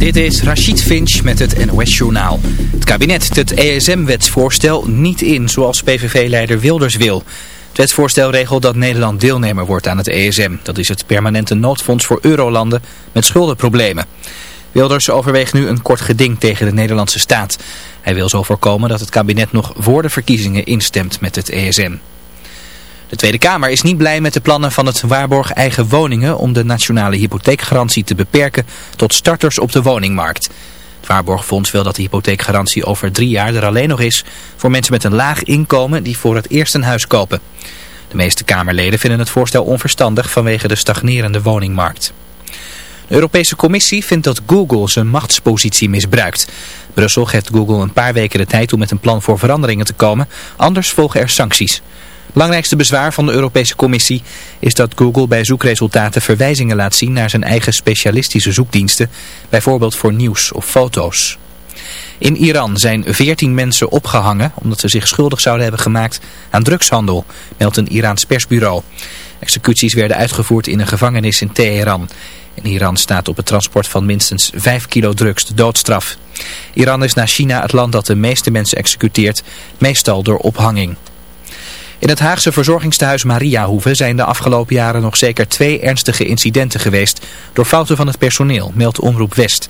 Dit is Rachid Finch met het NOS Journaal. Het kabinet zet het ESM-wetsvoorstel niet in zoals PVV-leider Wilders wil. Het wetsvoorstel regelt dat Nederland deelnemer wordt aan het ESM. Dat is het permanente noodfonds voor eurolanden met schuldenproblemen. Wilders overweegt nu een kort geding tegen de Nederlandse staat. Hij wil zo voorkomen dat het kabinet nog voor de verkiezingen instemt met het ESM. De Tweede Kamer is niet blij met de plannen van het Waarborg Eigen Woningen om de nationale hypotheekgarantie te beperken tot starters op de woningmarkt. Het Waarborgfonds wil dat de hypotheekgarantie over drie jaar er alleen nog is voor mensen met een laag inkomen die voor het eerst een huis kopen. De meeste Kamerleden vinden het voorstel onverstandig vanwege de stagnerende woningmarkt. De Europese Commissie vindt dat Google zijn machtspositie misbruikt. Brussel geeft Google een paar weken de tijd om met een plan voor veranderingen te komen, anders volgen er sancties. Belangrijkste bezwaar van de Europese Commissie is dat Google bij zoekresultaten verwijzingen laat zien naar zijn eigen specialistische zoekdiensten, bijvoorbeeld voor nieuws of foto's. In Iran zijn 14 mensen opgehangen omdat ze zich schuldig zouden hebben gemaakt aan drugshandel, meldt een Iraans persbureau. Executies werden uitgevoerd in een gevangenis in Teheran. In Iran staat op het transport van minstens 5 kilo drugs de doodstraf. Iran is na China het land dat de meeste mensen executeert, meestal door ophanging. In het Haagse verzorgingstehuis Mariahoeve zijn de afgelopen jaren nog zeker twee ernstige incidenten geweest door fouten van het personeel, meldt Omroep West.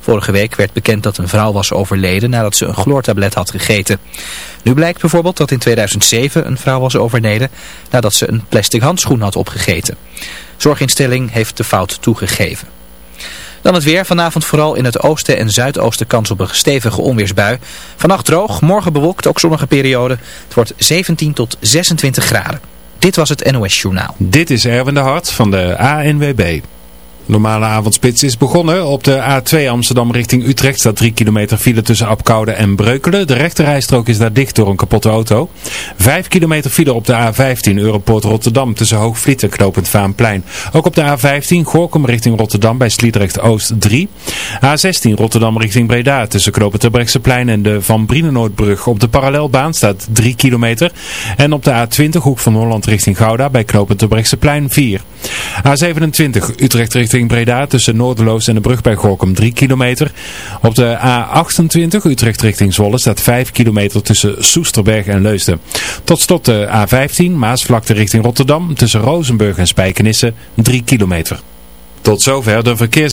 Vorige week werd bekend dat een vrouw was overleden nadat ze een chloortablet had gegeten. Nu blijkt bijvoorbeeld dat in 2007 een vrouw was overleden nadat ze een plastic handschoen had opgegeten. Zorginstelling heeft de fout toegegeven. Dan het weer. Vanavond vooral in het oosten en zuidoosten kans op een stevige onweersbui. Vannacht droog, morgen bewolkt, ook zonnige periode. Het wordt 17 tot 26 graden. Dit was het NOS Journaal. Dit is Erwin de Hart van de ANWB. Normale avondspits is begonnen. Op de A2 Amsterdam richting Utrecht staat 3 kilometer file tussen Apkoude en Breukelen. De rechterrijstrook is daar dicht door een kapotte auto. 5 kilometer file op de A15 Europoort Rotterdam tussen Hoogvliet en Knopend Vaanplein. Ook op de A15 Gorkum richting Rotterdam bij Sliedrecht Oost 3. A16 Rotterdam richting Breda tussen Knopend Terbrechtseplein en de Van Brienenoordbrug. Op de parallelbaan staat 3 kilometer. En op de A20 Hoek van Holland richting Gouda bij Knopend Terbrechtseplein 4. A27 Utrecht richting Breda tussen Noorderloos en de brug bij Gorkum 3 kilometer. Op de A28 Utrecht richting Zwolle staat 5 kilometer tussen Soesterberg en Leusden. Tot slot de A15 Maasvlakte richting Rotterdam tussen Rozenburg en Spijkenisse 3 kilometer. Tot zover de verkeers...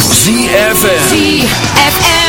ZFM. ZFM.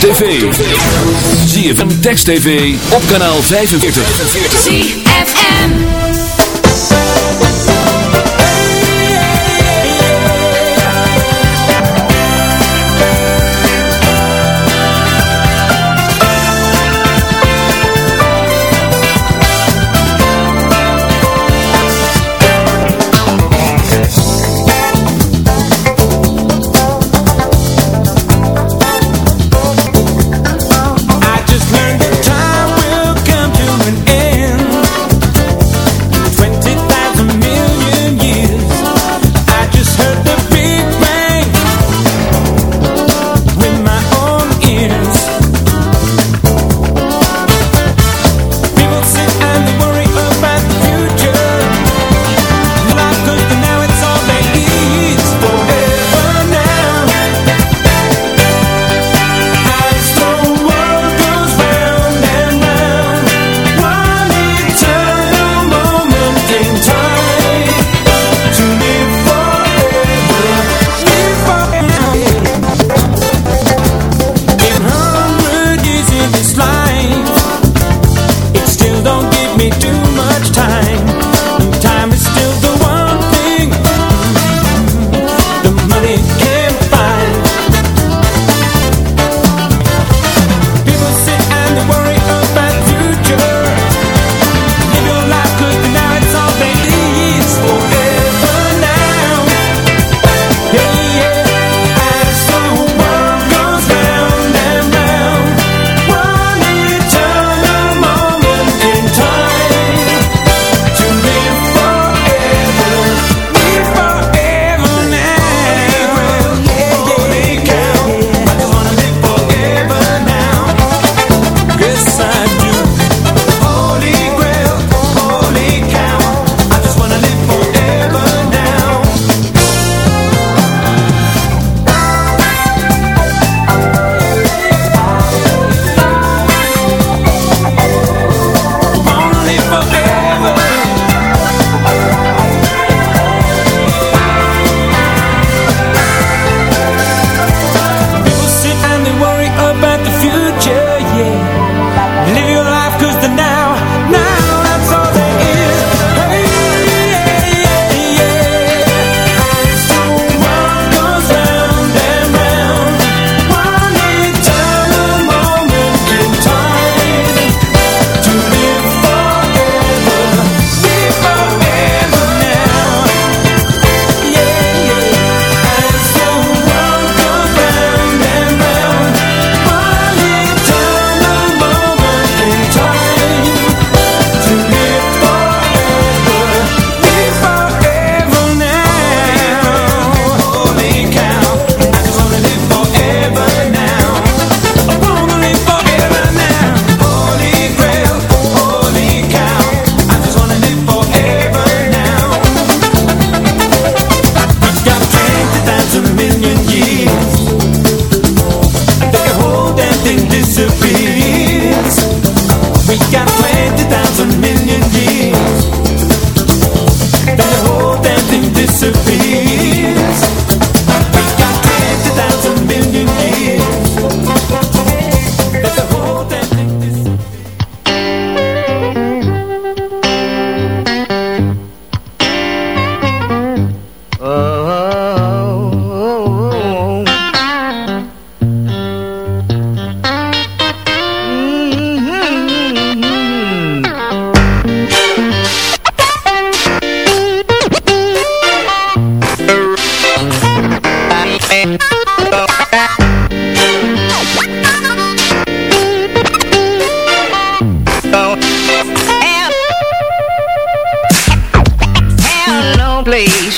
tv. ZFM Text TV op kanaal 45.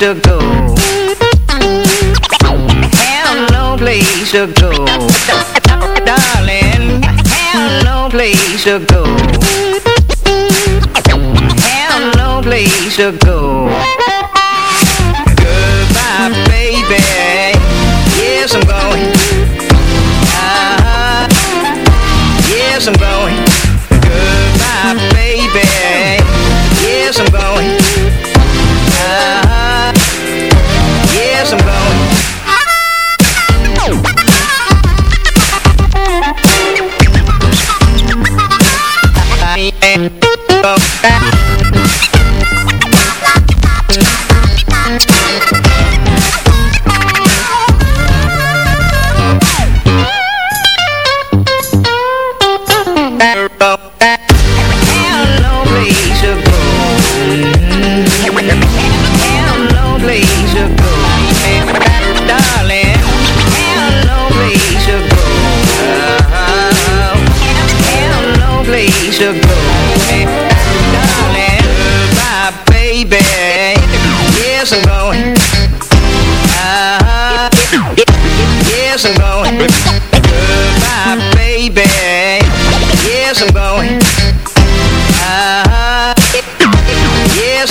to go. Have no place to go.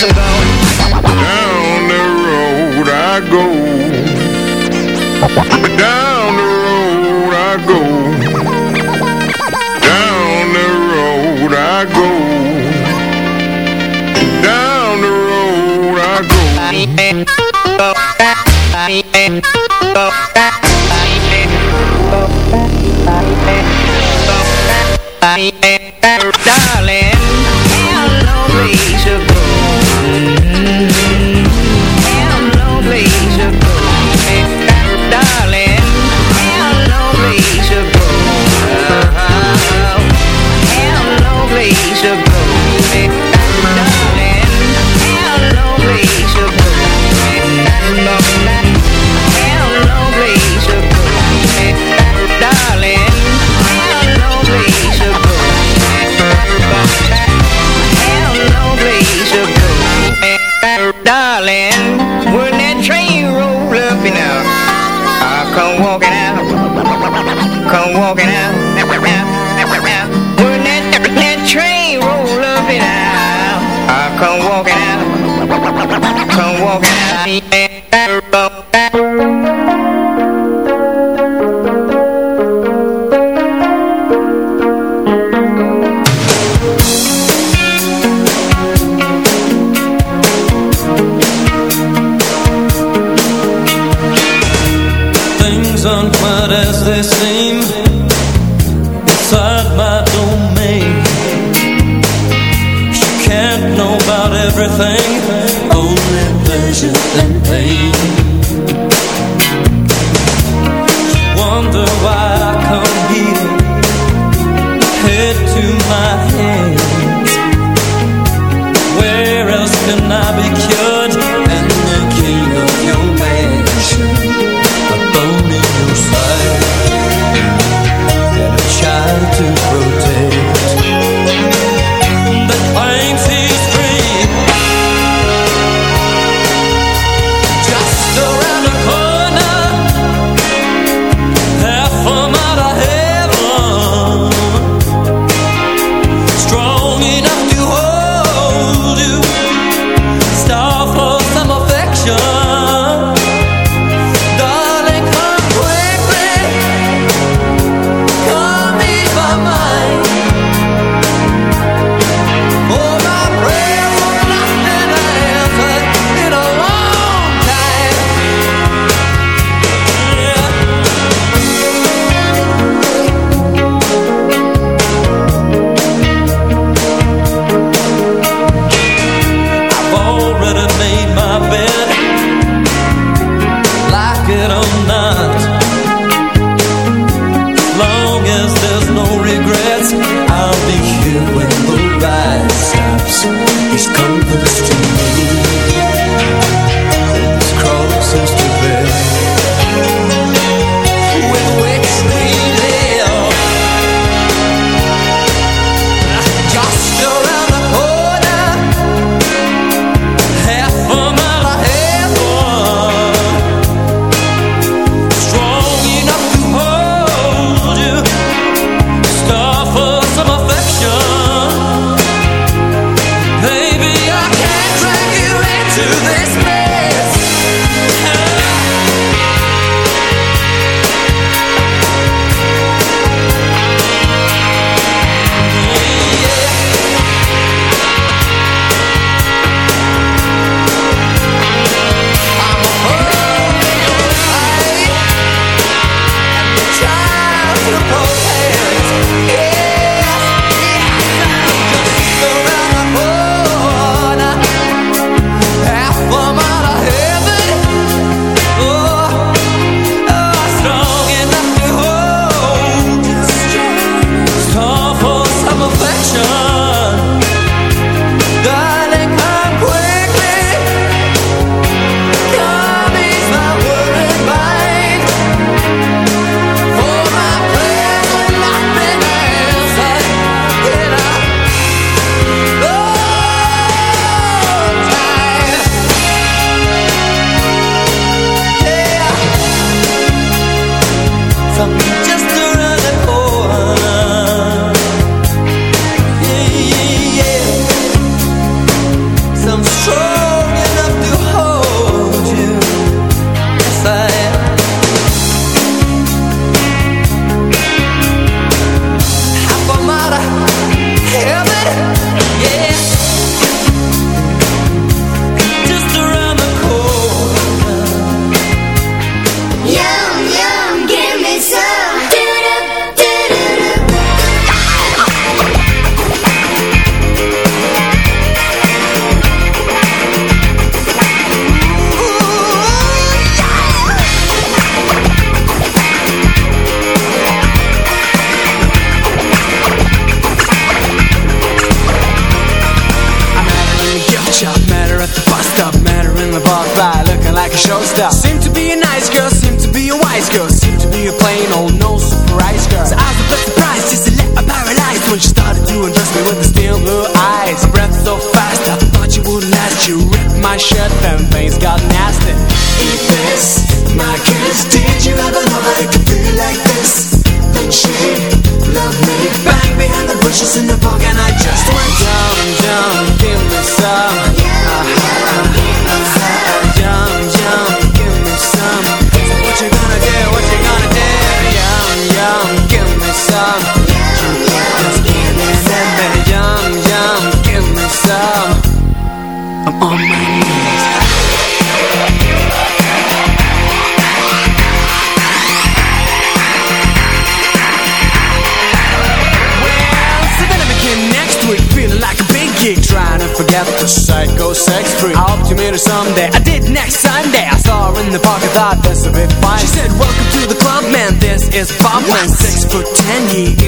so down, down the road I go. Down the road I go. Down the road I go. Down the road I go. Darling Things walk the as they seem Inside my domain. Can't know about everything and Wonder why I come here Head to my hands Where else can I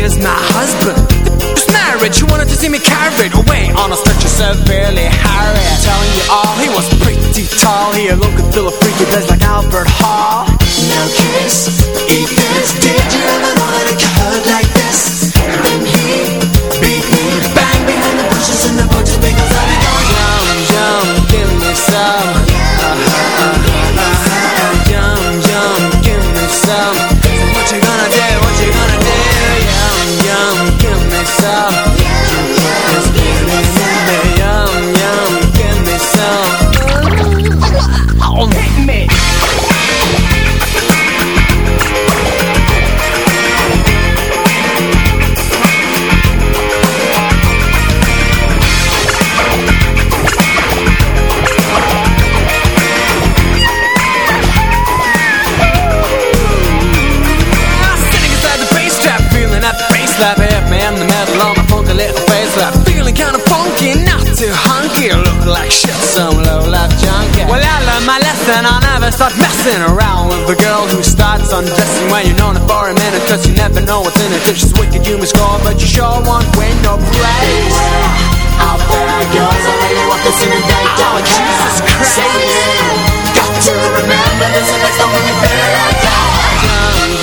is my husband. It's marriage, you wanted to see me carried away. On a stretcher severely harried. Telling you all, he was pretty tall. He looked a little freaky dressed like Albert Hall. Now kiss. And I'll never start messing around with the girl who starts undressing when you're known her for a minute Cause you never know what's in it. If she's wicked you must call But you sure won't win no praise Beware, I'll wear yours I really want this in a day Oh Jesus Christ. Say it Got to remember this and that's the only fair I got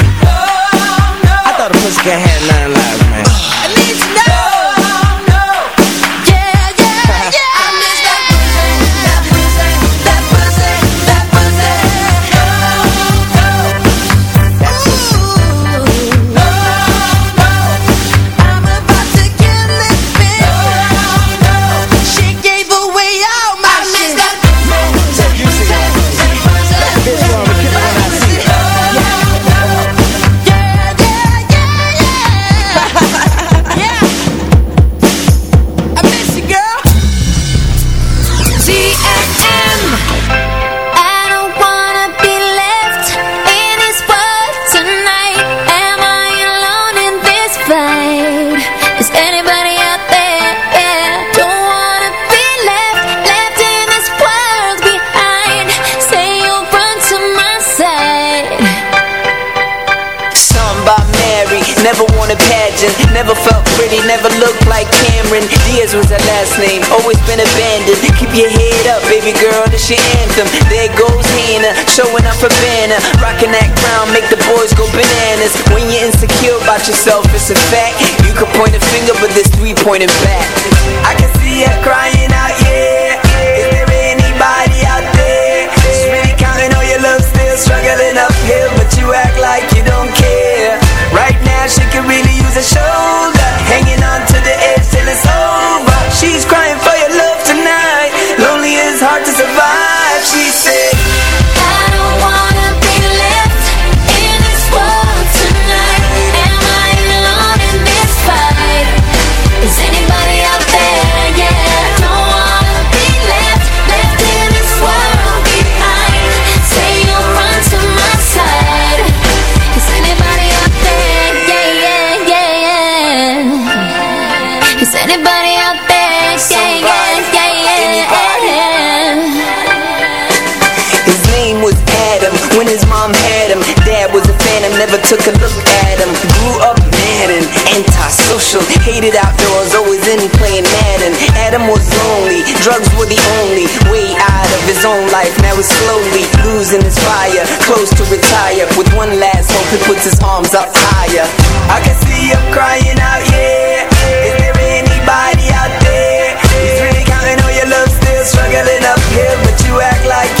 a fact. You can point a finger, but there's three pointing back. his own life, now he's slowly losing his fire Close to retire, with one last hope he puts his arms up higher I can see him crying out, yeah, yeah. Is there anybody out there? He's really counting on your love, still struggling uphill But you act like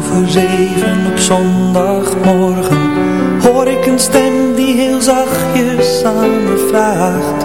over zeven op zondagmorgen Hoor ik een stem die heel zachtjes aan me vraagt.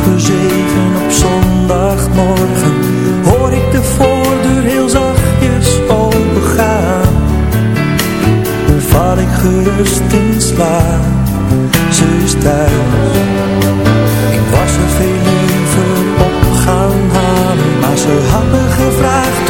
halve zeven op zondagmorgen hoor ik de voordeur heel zachtjes opengaan. Dan val ik gerust in slaap, ze is thuis. Ik was er veel liever op gaan halen, maar ze had me gevraagd